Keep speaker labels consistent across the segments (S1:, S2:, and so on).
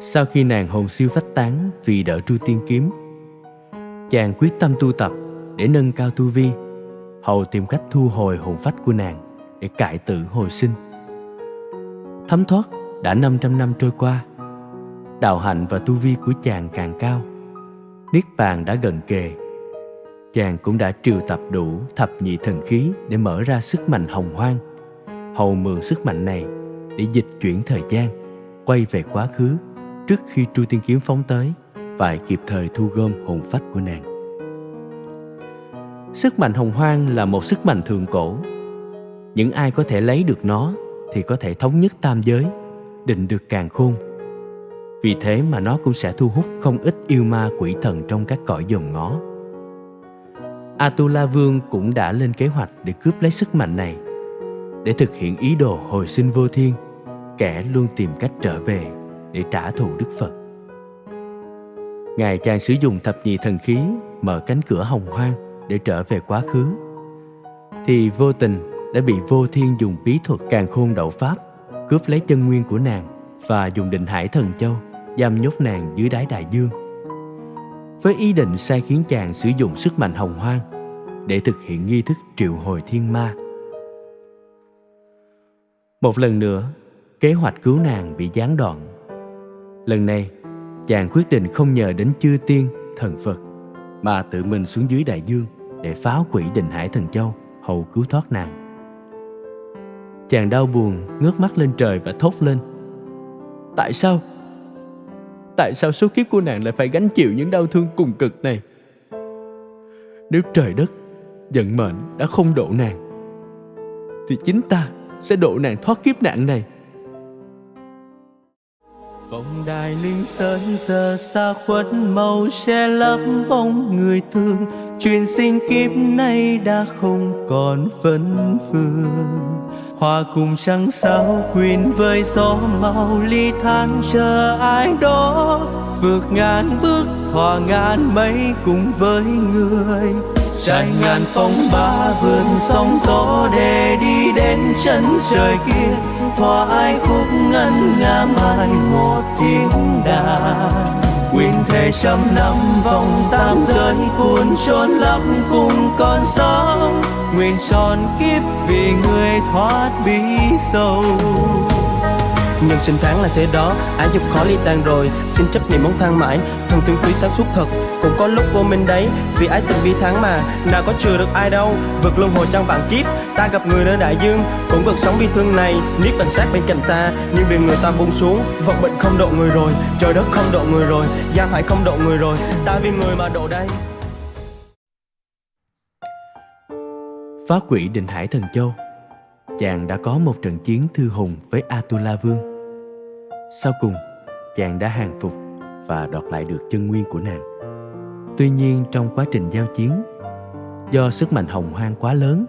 S1: sau khi nàng hồn siêu phách tán vì đỡ tru tiên kiếm, chàng quyết tâm tu tập để nâng cao tu vi, hầu tìm cách thu hồi hồn phách của nàng để cải tử hồi sinh. Thấm thoát đã 500 năm trôi qua, đạo hạnh và tu vi của chàng càng cao, niết bàn đã gần kề. Chàng cũng đã triệu tập đủ thập nhị thần khí để mở ra sức mạnh hồng hoang, hầu mượn sức mạnh này để dịch chuyển thời gian quay về quá khứ trước khi tru tiên kiếm phóng tới phải kịp thời thu gom hồn phách của nàng. Sức mạnh hồng hoang là một sức mạnh thượng cổ. Những ai có thể lấy được nó thì có thể thống nhất tam giới, định được càng khôn. Vì thế mà nó cũng sẽ thu hút không ít yêu ma quỷ thần trong các cõi dòng ngó atula vương cũng đã lên kế hoạch để cướp lấy sức mạnh này, để thực hiện ý đồ hồi sinh vô thiên kẻ luôn tìm cách trở về để trả thù đức phật. Ngài chàng sử dụng thập nhị thần khí mở cánh cửa hồng hoang để trở về quá khứ, thì vô tình đã bị vô thiên dùng bí thuật càng khôn đậu pháp, cướp lấy chân nguyên của nàng và dùng định hải thần châu giam nhốt nàng dưới đáy đại dương. Với ý định sai khiến chàng sử dụng sức mạnh hồng hoang để thực hiện nghi thức triệu hồi thiên ma. Một lần nữa kế hoạch cứu nàng bị gián đoạn. Lần này, chàng quyết định không nhờ đến chư tiên, thần phật, mà tự mình xuống dưới đại dương để phá quỷ định hải thần châu, hầu cứu thoát nàng. Chàng đau buồn, ngước mắt lên trời và thốt lên. Tại sao? Tại sao số kiếp của nàng lại phải gánh chịu những đau thương cùng cực này? Nếu trời đất vận mệnh đã không độ nàng, thì chính ta sẽ độ nàng thoát kiếp nạn này. Vòng đài linh sơn giờ xa khuất màu che lấp bóng người thương. Truyền sinh kiếp nay đã không còn vấn phương. Hoa cùng trăng sao quyền với gió màu ly than chờ ai đó. Vượt ngàn bước, hòa ngàn mây cùng với người. Trải ngàn phong ba vườn sóng gió để đi đến chân trời kia thỏa khúc ngân nga mai một tiếng đàn. Quyền thể trăm năm vòng tam giới cuốn trốn lấp cùng con sóng Nguyện tròn kiếp vì người thoát bí sâu
S2: nhưng sinh tháng là thế đó, ái dục khó ly tan rồi. Xin chấp niệm món thang mãi, thần tương quý sáng suốt thật. Cũng có lúc vô minh đấy, vì ái tình bi tháng mà. Nào có chừa được ai đâu, vượt luân hồi trăng vạn kiếp. Ta gặp người nơi đại dương, cũng vượt sóng bi thương này. Niết bàn sát bên cạnh ta, nhưng vì người ta buông xuống. Vận bệnh không độ người rồi, trời đất không độ người rồi, gian hải không độ người rồi. Ta vì người mà độ đây.
S1: Phá quỷ định hải thần châu. Chàng đã có một trận chiến thư hùng với Atula Vương. Sau cùng, chàng đã hàng phục và đoạt lại được chân nguyên của nàng. Tuy nhiên trong quá trình giao chiến, do sức mạnh hồng hoang quá lớn,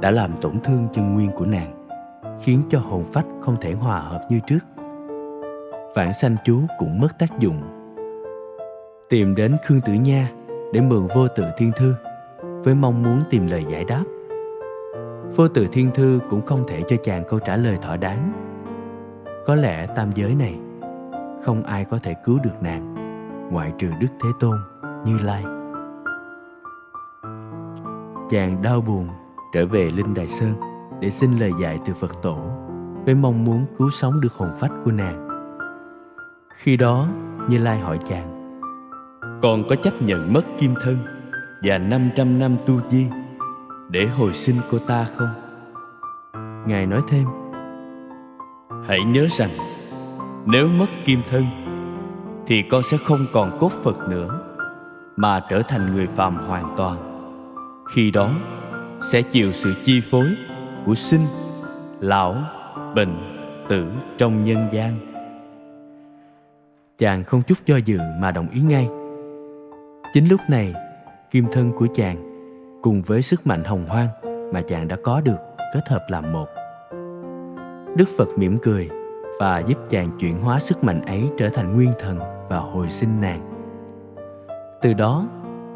S1: đã làm tổn thương chân nguyên của nàng, khiến cho hồn phách không thể hòa hợp như trước. Vãng sanh chú cũng mất tác dụng. Tìm đến Khương Tử Nha để mượn vô tự thiên thư với mong muốn tìm lời giải đáp vô tự thiên thư cũng không thể cho chàng câu trả lời thỏa đáng có lẽ tam giới này, không ai có thể cứu được nàng, ngoại trừ đức thế tôn như lai. Chàng đau buồn trở về linh đài sơn để xin lời dạy từ phật tổ với mong muốn cứu sống được hồn phách của nàng. Khi đó, như lai hỏi chàng, con có chấp nhận mất kim thân và 500 năm tu di để hồi sinh cô ta không? Ngài nói thêm hãy nhớ rằng, nếu mất kim thân, thì con sẽ không còn cốt phật nữa, mà trở thành người phàm hoàn toàn. Khi đó, sẽ chịu sự chi phối của sinh, lão, bệnh, tử trong nhân gian. Chàng không chút do dự mà đồng ý ngay. Chính lúc này, kim thân của chàng cùng với sức mạnh hồng hoang mà chàng đã có được kết hợp làm một. Đức Phật mỉm cười và giúp chàng chuyển hóa sức mạnh ấy trở thành nguyên thần và hồi sinh nàng. Từ đó,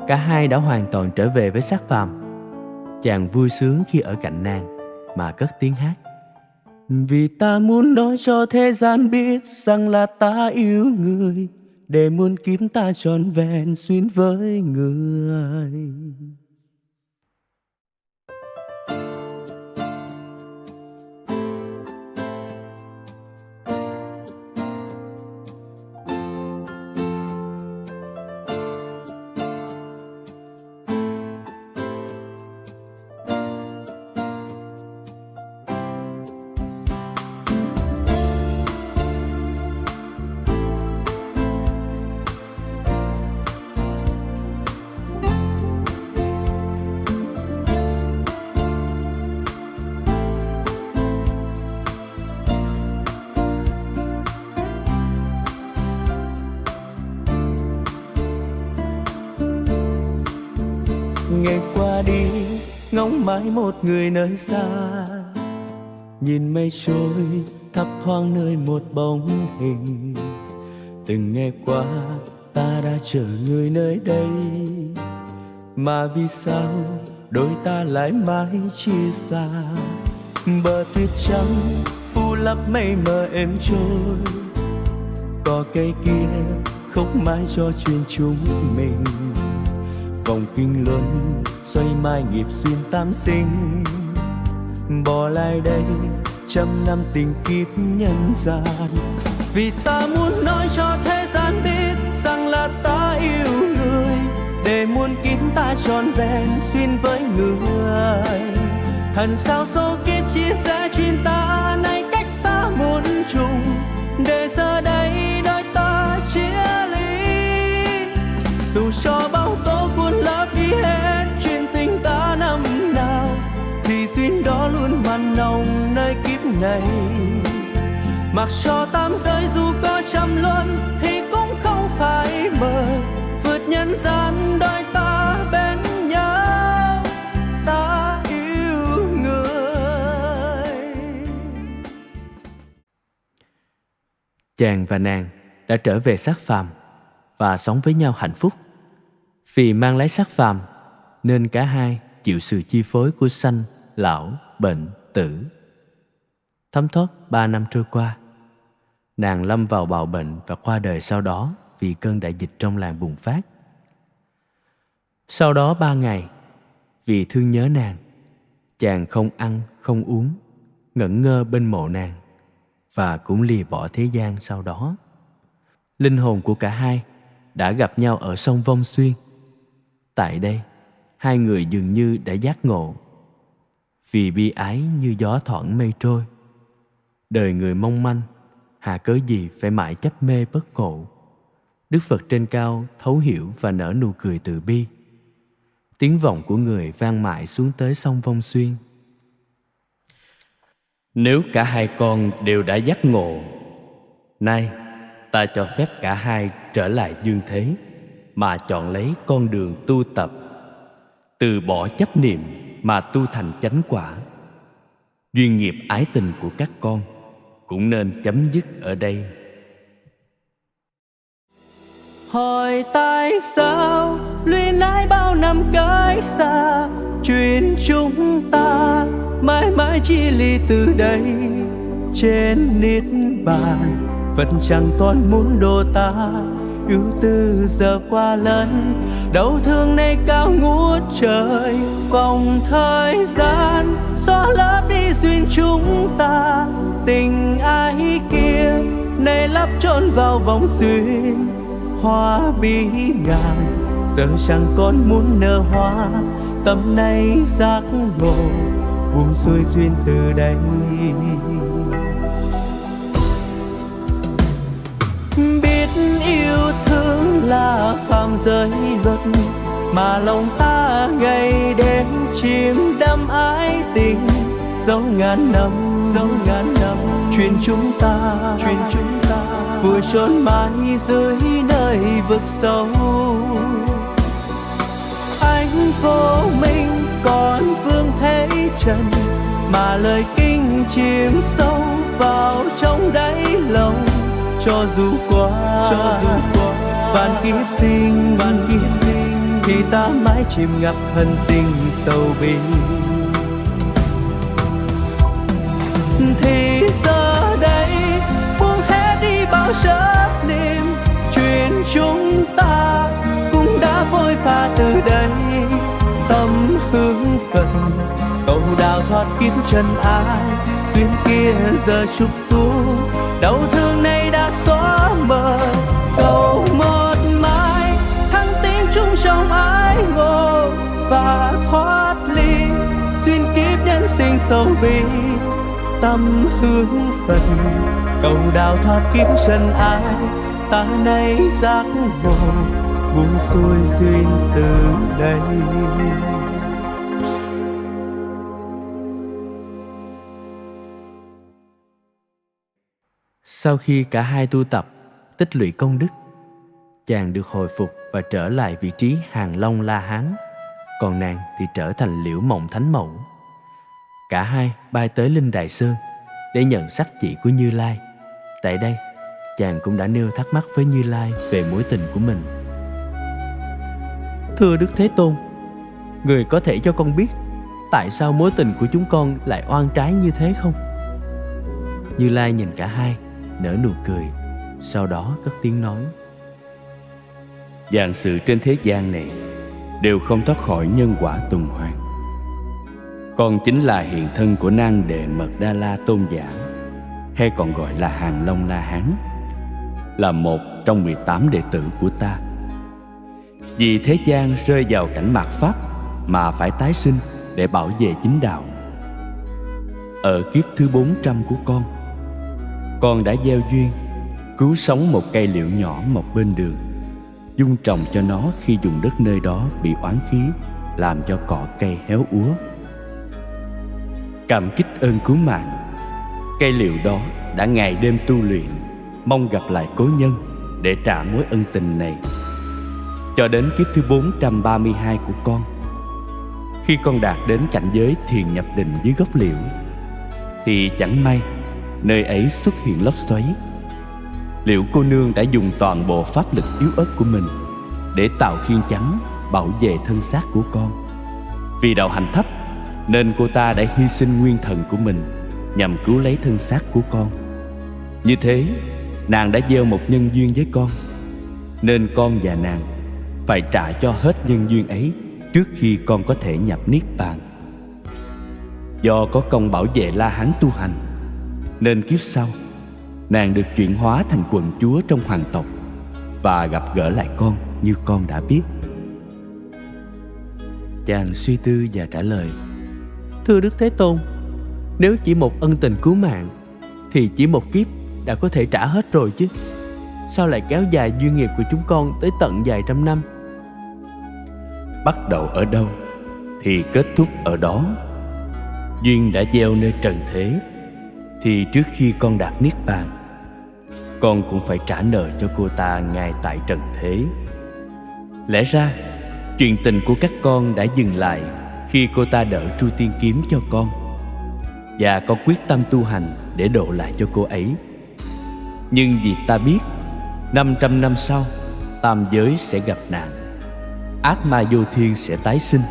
S1: cả hai đã hoàn toàn trở về với xác phàm. Chàng vui sướng khi ở cạnh nàng mà cất tiếng hát. vì ta muốn nói cho thế gian biết rằng là ta yêu người để muôn kiếp ta tròn vẹn xuyên với người ngóng mãi một người nơi xa. Nhìn mây trôi thấp thoáng nơi một bóng hình. Từng nghe qua, ta đã chờ người nơi đây. Mà vì sao đôi ta lại mãi chia xa? Bờ tuyết trắng phủ lấp mây mờ êm trôi. Cỏ cây kia, khóc mãi cho chuyện chúng mình vòng kinh luân, xoay mai nghiệp xuyên tam sinh. Bỏ lại đây, trăm năm tình kiếp nhân gian. Vì ta muốn nói cho thế gian biết rằng là ta yêu người, để muôn kiếp ta tròn vẹn xuyên với người. Hẳn sao số kiếp chia sẻ đó nồng nơi kiếp này. Mặc cho tam giới dù có trăm luân thì cũng không phải mơ vượt nhân gian đôi ta bên nhau, ta yêu người. Chàng và nàng đã trở về xác phàm và sống với nhau hạnh phúc. Vì mang lấy xác phàm nên cả hai chịu sự chi phối của sanh, lão, bệnh tử. Thấm thoát ba năm trôi qua, nàng lâm vào bạo bệnh và qua đời sau đó vì cơn đại dịch trong làng bùng phát. Sau đó ba ngày, vì thương nhớ nàng, chàng không ăn, không uống, ngẩn ngơ bên mộ nàng và cũng lìa bỏ thế gian sau đó. Linh hồn của cả hai đã gặp nhau ở sông vong xuyên. Tại đây, hai người dường như đã giác ngộ vì bi ái như gió thoảng mây trôi. Đời người mong manh, hà cớ gì phải mãi chấp mê bất ngộ? Đức phật trên cao thấu hiểu và nở nụ cười từ bi. Tiếng vọng của người vang mãi xuống tới sông vong xuyên. Nếu cả hai con đều đã giác ngộ, nay ta cho phép cả hai trở lại dương thế mà chọn lấy con đường tu tập, từ bỏ chấp niệm mà tu thành chánh quả. Duyên nghiệp ái tình của các con cũng nên chấm dứt ở đây. Hỏi tại sao luyến ái bao năm cách xa chuyện chúng ta mãi mãi chia ly từ đây. Trên niết bàn, vẫn chẳng còn muốn đồ ta ưu tư giờ qua lần đau thương này cao ngút trời. Vòng thời gian xóa lấp đi duyên chúng ta. Tình ai kia, nay lắp trốn vào vòng duyên hoa bí ngàn giờ chẳng còn muốn nở hoa. Tâm này giác ngộ, buông xuôi duyên từ đây. Là phạm giới luật mà lòng ta ngày đêm chìm đắm ái tình. Dấu ngàn năm, dấu ngàn năm truyền chúng ta truyền chúng ta. Vừa trốn mãi dưới nơi vực sâu. Anh vô minh còn vương thế trần mà lời kinh chìm sâu vào trong đáy lòng. Cho dù qua cho dù qua vạn kiếp sinh vạn kiếp sinh thì ta mãi chìm ngập hận tình sâu bi thì
S3: giờ đây buông hết đi bao sớ niềm, chuyện chúng ta cũng đã vội pha từ đây. Tâm hướng phật cầu đào thoát kiếm chân ai xuyên kia giờ chụp xuống đau thương sâu bi, tâm hướng phật. Cầu đào thoát kiếp chân ai, ta nay giác ngộ, buông xuôi duyên từ đây. Sau khi cả hai tu tập, tích lũy công đức, chàng được hồi phục và trở lại vị trí hàng long la hán. Còn nàng thì trở thành liễu mộng thánh mẫu cả hai bay tới linh đài sơn để nhận sắc chỉ của như lai. Tại đây chàng cũng đã nêu thắc mắc với như lai về mối tình của mình. Thưa đức thế tôn người có thể cho con biết tại sao mối tình của chúng con lại oan trái như thế không? Như lai nhìn cả hai nở nụ cười sau đó cất tiếng nói.
S1: Dạng sự trên thế gian này Đều không thoát khỏi nhân quả tuần hoàn con chính là hiện thân của nang đề Mật Đa La Tôn giả, Hay còn gọi là Hàng Long La Hán, Là một trong 18 đệ tử của ta. Vì thế gian rơi vào cảnh mạt Pháp Mà phải tái sinh để bảo vệ chính đạo. Ở kiếp thứ 400 của con Con đã gieo duyên, Cứu sống một cây liễu nhỏ mọc bên đường, dung trồng cho nó khi dùng đất nơi đó bị oán khí, làm cho cỏ cây héo úa cảm kích ơn cứu mạng. Cây liệu đó đã ngày đêm tu luyện, mong gặp lại cố nhân để trả mối ân tình này. Cho đến kiếp thứ 432 của con, khi con đạt đến cảnh giới thiền nhập định dưới gốc liễu, thì chẳng may nơi ấy xuất hiện lốc xoáy. Liệu cô nương đã dùng toàn bộ pháp lực yếu ớt của mình để tạo khiên chắn bảo vệ thân xác của con. Vì đạo hành thấp nên cô ta đã hy sinh nguyên thần của mình nhằm cứu lấy thân xác của con. Như thế, nàng đã gieo một nhân duyên với con, nên con và nàng phải trả cho hết nhân duyên ấy trước khi con có thể nhập niết bàn. Do có công bảo vệ la hán tu hành, nên kiếp sau, nàng được chuyển hóa thành quần chúa trong hoàng tộc và gặp gỡ lại con như con đã biết.
S3: Chàng suy tư và trả lời thưa đức thế tôn. Nếu chỉ một ân tình cứu mạng, thì chỉ một kiếp đã có thể trả hết rồi chứ. Sao lại kéo dài duyên nghiệp của chúng con tới tận vài trăm năm?
S1: Bắt đầu ở đâu thì kết thúc ở đó. Duyên đã gieo nơi trần thế, thì trước khi con đạt niết bàn, con cũng phải trả nợ cho cô ta ngay tại trần thế. Lẽ ra, chuyện tình của các con đã dừng lại khi cô ta đỡ tru tiên kiếm cho con. Và con quyết tâm tu hành để độ lại cho cô ấy. Nhưng vì ta biết 500 năm sau, tam giới sẽ gặp nạn. Ác ma vô thiên sẽ tái sinh.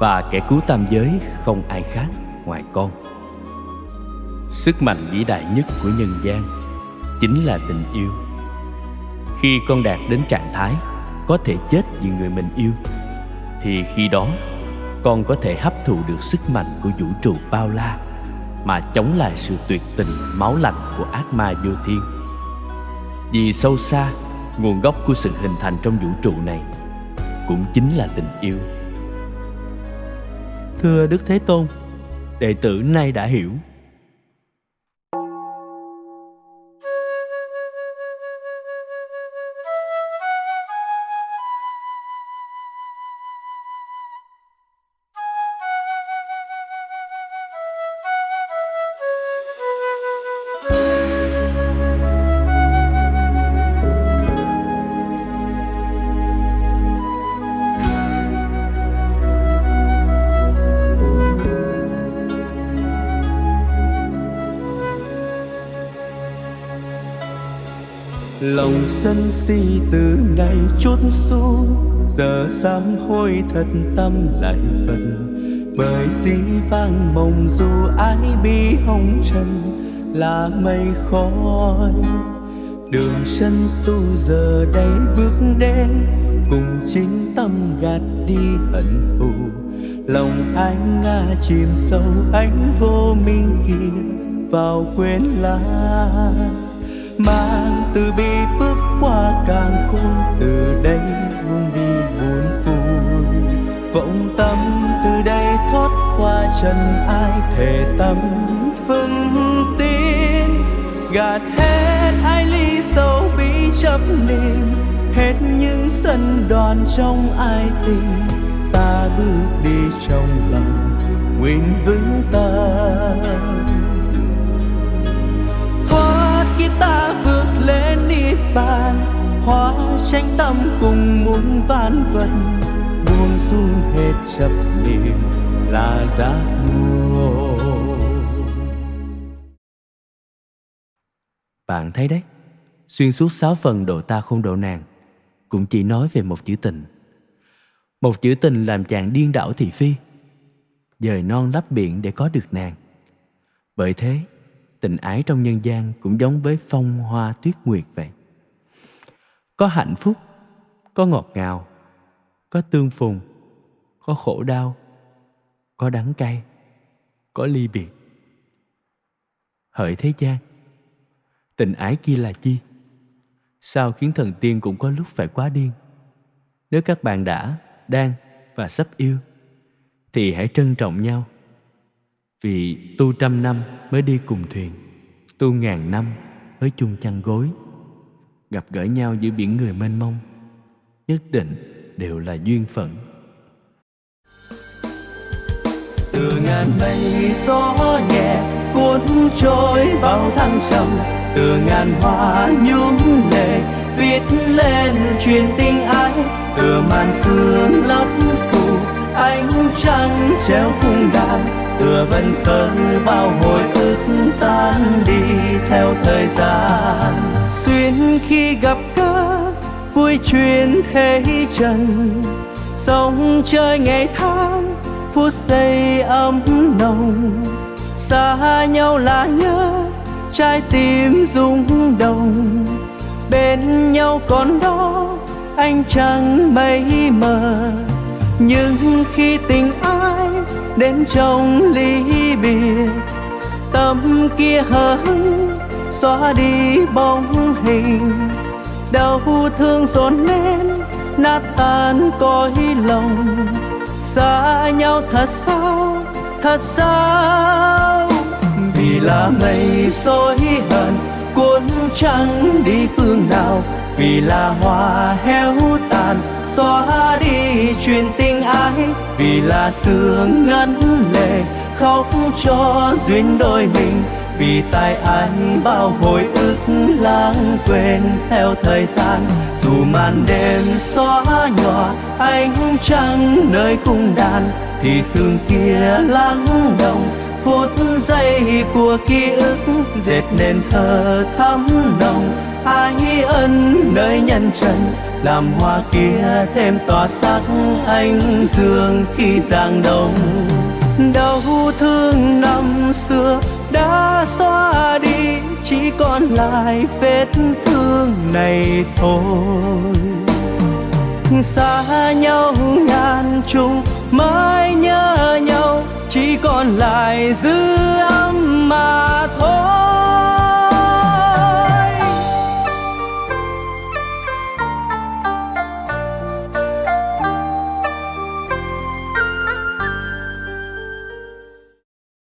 S1: Và kẻ cứu tam giới không ai khác ngoài con. Sức mạnh vĩ đại nhất của nhân gian chính là tình yêu. Khi con đạt đến trạng thái có thể chết vì người mình yêu, thì khi đó con có thể hấp thụ được sức mạnh của vũ trụ bao la mà chống lại sự tuyệt tình máu lạnh của ác ma vô thiên. Vì sâu xa nguồn gốc của sự hình thành trong vũ trụ này cũng chính là tình yêu.
S3: Thưa đức thế tôn đệ tử nay đã hiểu sân si từ nay chút xuống giờ sám hối thật tâm lại phần bởi dĩ vang mộng dù ai bi hồng trần, là mây khói.
S1: Đường sân tu giờ đây bước đến, cùng chính tâm gạt đi hận thù. Lòng anh nga chìm sâu ánh vô minh kia, vào quên lãng mang từ bi bước qua càng khôn, từ đây buông đi buồn vui vọng tâm từ đây thoát qua trần ai thể tâm vững tin. Gạt hết ai ly sâu bí chấp niệm hết những sân đoàn trong ai tình ta bước đi trong lòng, nguyện vững tâm. Hóa tranh tâm cùng muôn vạn vật. Buông xuống hết chấp niệm là giác ngộ bạn thấy đấy, xuyên suốt sáu phần độ ta không độ nàng, cũng chỉ nói về một chữ tình. Một chữ tình làm chàng điên đảo thị phi, dời non lấp biển để có được nàng. Bởi thế, tình ái trong nhân gian cũng giống với phong hoa tuyết nguyệt vậy có hạnh phúc, có ngọt ngào, có tương phùng, có khổ đau, có đắng cay, có ly biệt. Hỡi thế gian, tình ái kia là chi? Sao khiến thần tiên cũng có lúc phải quá điên? Nếu các bạn đã, đang và sắp yêu, thì hãy trân trọng nhau. Vì tu trăm năm mới đi cùng thuyền, tu ngàn năm mới chung chăn gối gặp gỡ nhau giữa biển người mênh mông, nhất định đều là duyên phận. Từ ngàn mây gió nhẹ, cuốn trôi bao thăng trầm. Từ ngàn hoa nhúm lệ, viết lên truyền tình ái. Từ màn sương lấp phủ, ánh trăng treo cung đàn thừa vẫn cơn bao hồi ức tan đi theo thời gian. Xuyên khi gặp gỡ vui chuyện thế trần. Sống chơi ngày tháng, phút giây ấm nồng. Xa nhau là nhớ, trái tim rung động. Bên nhau còn đó anh chẳng mấy mờ. Nhưng khi tình ai đến trong ly biệt tâm kia hỡi, xóa đi bóng hình. Đau thương dồn lên, nát tan cõi lòng. Xa nhau thật sao thật sao? Vì là mây soi hận, cuốn trăng đi phương nào? Vì là hoa héo tàn xóa đi chuyện tình ái. Vì là sương ngắn lệ, khóc cho duyên đôi mình. Vì tại ai bao hồi ức lãng quên theo thời gian. Dù màn đêm xóa nhòa, ánh trăng nơi cung đàn, thì sương kia lắng động. Phút giây của ký ức dệt nên thơ thắm nồng ái ân nơi nhân trần, làm hoa kia thêm tỏa sắc anh dương khi giang đông. Đau thương năm xưa đã xóa đi, chỉ còn lại vết thương này thôi. Xa nhau ngàn trùng, mãi nhớ nhau, chỉ còn lại dư âm mà thôi.